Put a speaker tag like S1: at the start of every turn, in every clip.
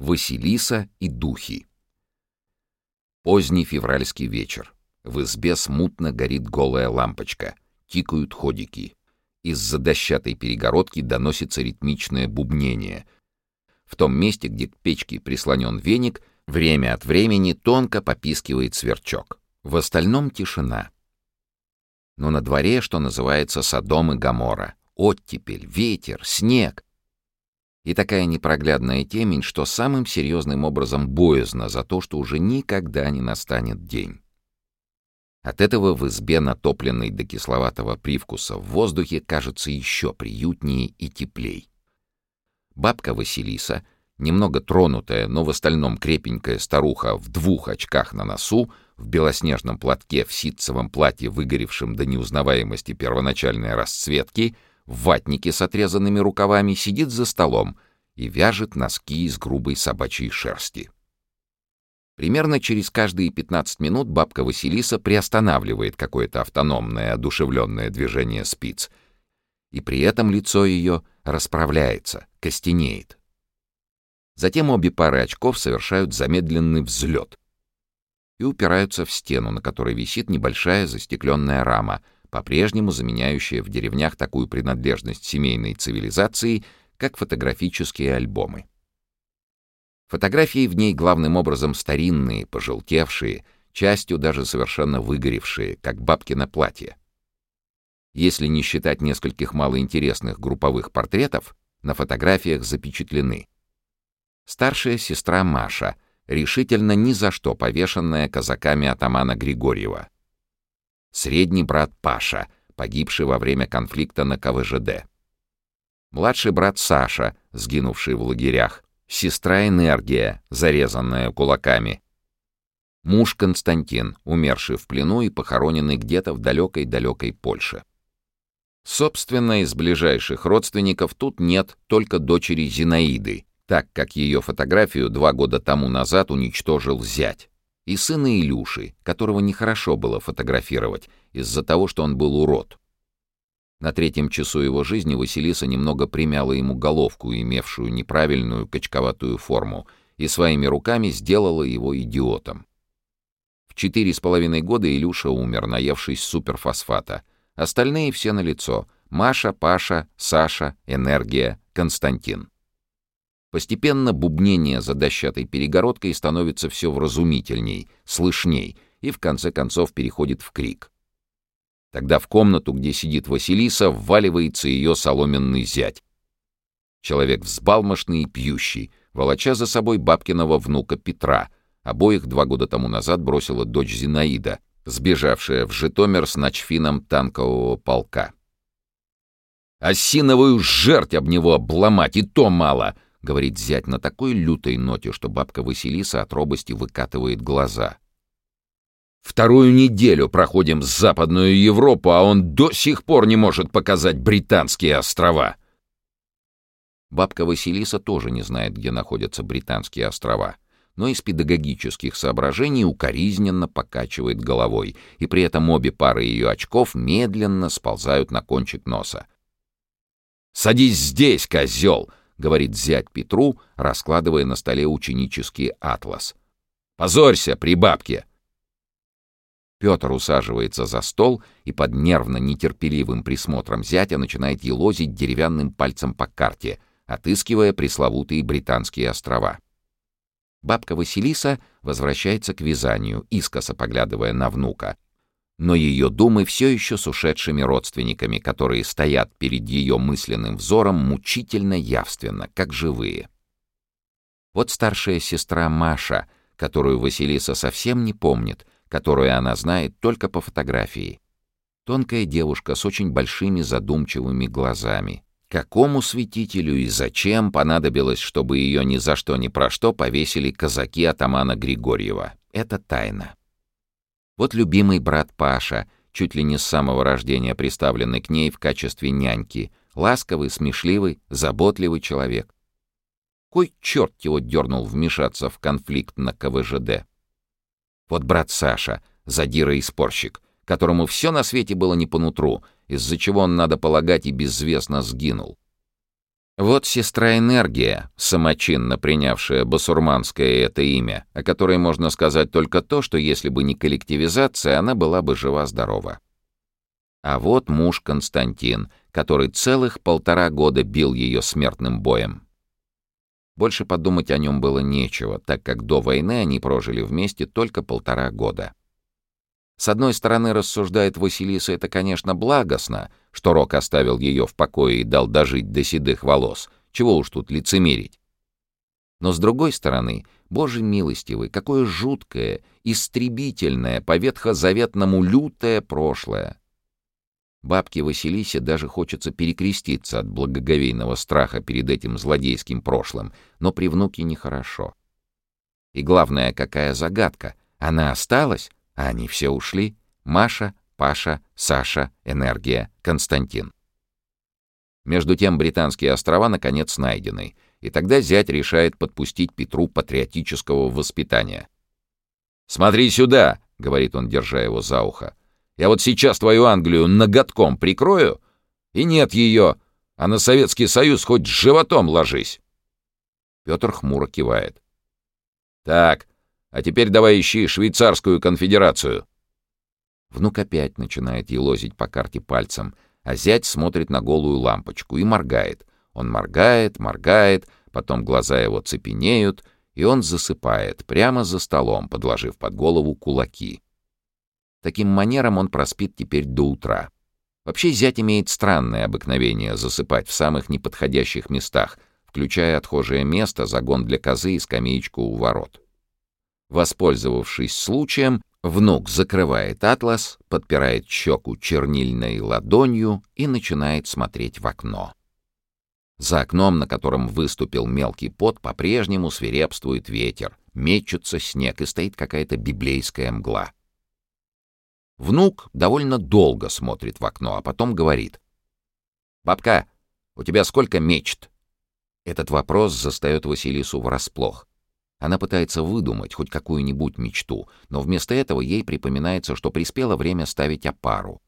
S1: Василиса и духи. Поздний февральский вечер. В избе смутно горит голая лампочка. Тикают ходики. Из-за дощатой перегородки доносится ритмичное бубнение. В том месте, где к печке прислонен веник, время от времени тонко попискивает сверчок. В остальном тишина. Но на дворе, что называется, Содом и Гамора. Оттепель, ветер, снег и такая непроглядная темень, что самым серьезным образом боязно за то, что уже никогда не настанет день. От этого в избе, натопленной до кисловатого привкуса, в воздухе кажется еще приютнее и теплей. Бабка Василиса, немного тронутая, но в остальном крепенькая старуха в двух очках на носу, в белоснежном платке в ситцевом платье, выгоревшем до неузнаваемости первоначальной расцветки — в ватнике с отрезанными рукавами сидит за столом и вяжет носки из грубой собачьей шерсти. Примерно через каждые 15 минут бабка Василиса приостанавливает какое-то автономное, одушевленное движение спиц, и при этом лицо ее расправляется, костенеет. Затем обе пары очков совершают замедленный взлет и упираются в стену, на которой висит небольшая застекленная рама — по-прежнему заменяющая в деревнях такую принадлежность семейной цивилизации, как фотографические альбомы. Фотографии в ней главным образом старинные, пожелтевшие, частью даже совершенно выгоревшие, как бабкино платье. Если не считать нескольких малоинтересных групповых портретов, на фотографиях запечатлены. Старшая сестра Маша, решительно ни за что повешенная казаками атамана Григорьева — средний брат Паша, погибший во время конфликта на КВЖД. Младший брат Саша, сгинувший в лагерях. Сестра Энергия, зарезанная кулаками. Муж Константин, умерший в плену и похороненный где-то в далекой-далекой Польше. Собственно, из ближайших родственников тут нет только дочери Зинаиды, так как ее фотографию два года тому назад уничтожил зять и сына Илюши, которого нехорошо было фотографировать из-за того, что он был урод. На третьем часу его жизни Василиса немного примяла ему головку, имевшую неправильную качковатую форму, и своими руками сделала его идиотом. В четыре с половиной года Илюша умер, наевшись суперфосфата. Остальные все на лицо: Маша, Паша, Саша, Энергия, Константин. Постепенно бубнение за дощатой перегородкой становится все вразумительней, слышней и в конце концов переходит в крик. Тогда в комнату, где сидит Василиса, вваливается ее соломенный зять. Человек взбалмошный и пьющий, волоча за собой бабкиного внука Петра. Обоих два года тому назад бросила дочь Зинаида, сбежавшая в Житомир с ночфином танкового полка. «Осиновую жерть об него обломать, и то мало!» — говорит зять на такой лютой ноте, что бабка Василиса от робости выкатывает глаза. «Вторую неделю проходим с Западную Европу, а он до сих пор не может показать Британские острова!» Бабка Василиса тоже не знает, где находятся Британские острова, но из педагогических соображений укоризненно покачивает головой, и при этом обе пары ее очков медленно сползают на кончик носа. «Садись здесь, козел!» Говорит зять Петру, раскладывая на столе ученический атлас. «Позорься при бабке!» Петр усаживается за стол и под нервно-нетерпеливым присмотром зятя начинает елозить деревянным пальцем по карте, отыскивая пресловутые Британские острова. Бабка Василиса возвращается к вязанию, искоса поглядывая на внука, но ее думы все еще с ушедшими родственниками, которые стоят перед ее мысленным взором мучительно явственно, как живые. Вот старшая сестра Маша, которую Василиса совсем не помнит, которую она знает только по фотографии. Тонкая девушка с очень большими задумчивыми глазами. Какому святителю и зачем понадобилось, чтобы ее ни за что ни про что повесили казаки атамана Григорьева? Это тайна. Вот любимый брат Паша, чуть ли не с самого рождения приставленный к ней в качестве няньки, ласковый, смешливый, заботливый человек. Кой черт его дернул вмешаться в конфликт на КВЖД? Вот брат Саша, задира и спорщик, которому все на свете было не по нутру, из-за чего он, надо полагать, и безвестно сгинул. Вот сестра Энергия, самочинно принявшая басурманское это имя, о которой можно сказать только то, что если бы не коллективизация, она была бы жива-здорова. А вот муж Константин, который целых полтора года бил ее смертным боем. Больше подумать о нем было нечего, так как до войны они прожили вместе только полтора года. С одной стороны, рассуждает Василиса, это, конечно, благостно, что Рок оставил ее в покое и дал дожить до седых волос. Чего уж тут лицемерить. Но с другой стороны, Боже милостивый, какое жуткое, истребительное, по ветхозаветному лютое прошлое. Бабке Василисе даже хочется перекреститься от благоговейного страха перед этим злодейским прошлым, но при внуке нехорошо. И главное, какая загадка. Она осталась? А они все ушли. Маша, Паша, Саша, Энергия, Константин. Между тем британские острова наконец найдены, и тогда зять решает подпустить Петру патриотического воспитания. «Смотри сюда!» — говорит он, держа его за ухо. «Я вот сейчас твою Англию ноготком прикрою, и нет ее, а на Советский Союз хоть животом ложись!» Петр хмуро кивает. «Так, а теперь давай ищи швейцарскую конфедерацию». Внук опять начинает елозить по карте пальцем, а зять смотрит на голую лампочку и моргает. Он моргает, моргает, потом глаза его цепенеют, и он засыпает прямо за столом, подложив под голову кулаки. Таким манером он проспит теперь до утра. Вообще зять имеет странное обыкновение засыпать в самых неподходящих местах, включая отхожее место, загон для козы и скамеечку у ворот. Воспользовавшись случаем, внук закрывает атлас, подпирает щеку чернильной ладонью и начинает смотреть в окно. За окном, на котором выступил мелкий пот, по-прежнему свирепствует ветер, мечется снег и стоит какая-то библейская мгла. Внук довольно долго смотрит в окно, а потом говорит. «Бабка, у тебя сколько мечт?» Этот вопрос застает Василису врасплох. Она пытается выдумать хоть какую-нибудь мечту, но вместо этого ей припоминается, что приспело время ставить опару.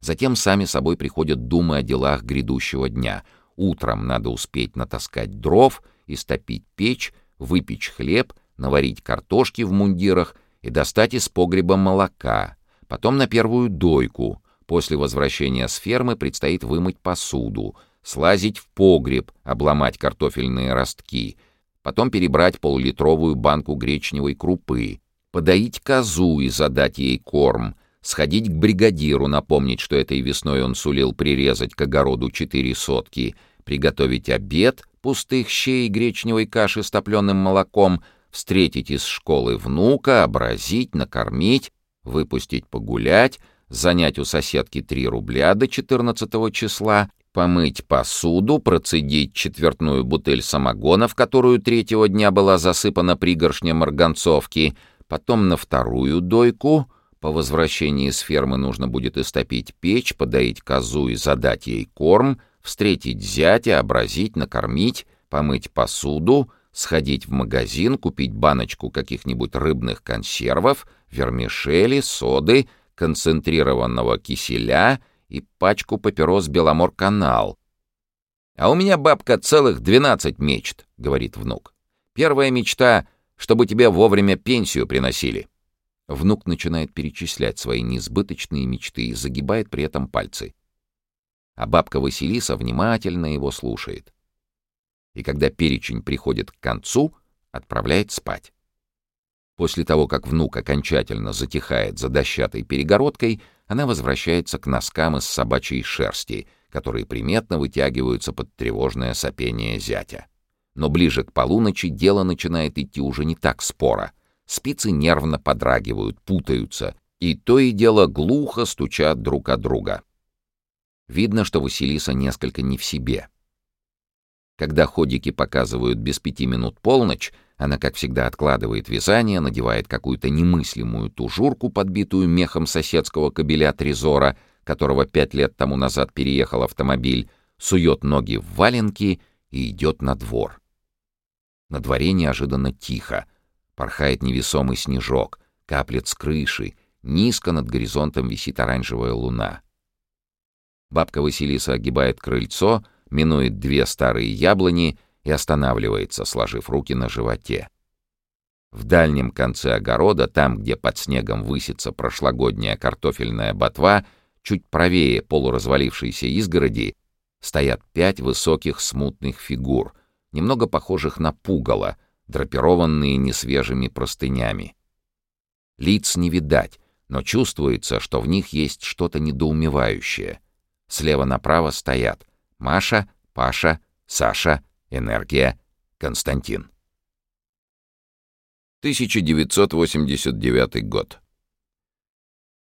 S1: Затем сами собой приходят думы о делах грядущего дня. Утром надо успеть натаскать дров, истопить печь, выпечь хлеб, наварить картошки в мундирах и достать из погреба молока. Потом на первую дойку. После возвращения с фермы предстоит вымыть посуду, слазить в погреб, обломать картофельные ростки — потом перебрать полулитровую банку гречневой крупы, подоить козу и задать ей корм, сходить к бригадиру, напомнить, что этой весной он сулил прирезать к огороду четыре сотки, приготовить обед, пустых щей и гречневой каши с топленым молоком, встретить из школы внука, образить, накормить, выпустить погулять, занять у соседки три рубля до 14 числа, помыть посуду, процедить четвертную бутыль самогона, в которую третьего дня была засыпана пригоршня марганцовки, потом на вторую дойку. По возвращении с фермы нужно будет истопить печь, подоить козу и задать ей корм, встретить зятя, образить, накормить, помыть посуду, сходить в магазин, купить баночку каких-нибудь рыбных консервов, вермишели, соды, концентрированного киселя — и пачку папирос «Беломор-канал». «А у меня, бабка, целых двенадцать мечт», — говорит внук. «Первая мечта, чтобы тебе вовремя пенсию приносили». Внук начинает перечислять свои несбыточные мечты и загибает при этом пальцы. А бабка Василиса внимательно его слушает. И когда перечень приходит к концу, отправляет спать. После того, как внук окончательно затихает за дощатой перегородкой, она возвращается к носкам из собачьей шерсти, которые приметно вытягиваются под тревожное сопение зятя. Но ближе к полуночи дело начинает идти уже не так споро. Спицы нервно подрагивают, путаются, и то и дело глухо стучат друг от друга. Видно, что Василиса несколько не в себе. Когда ходики показывают без пяти минут полночь, она, как всегда, откладывает вязание, надевает какую-то немыслимую тужурку, подбитую мехом соседского кабеля Трезора, которого пять лет тому назад переехал автомобиль, сует ноги в валенки и идет на двор. На дворе неожиданно тихо. Порхает невесомый снежок, каплет с крыши, низко над горизонтом висит оранжевая луна. Бабка Василиса огибает крыльцо, минует две старые яблони и останавливается, сложив руки на животе. В дальнем конце огорода, там, где под снегом высится прошлогодняя картофельная ботва, чуть правее полуразвалившейся изгороди, стоят пять высоких смутных фигур, немного похожих на пугало, драпированные несвежими простынями. Лиц не видать, но чувствуется, что в них есть что-то недоумевающее. Слева направо стоят Маша, Паша, Саша, Энергия, Константин. 1989 год.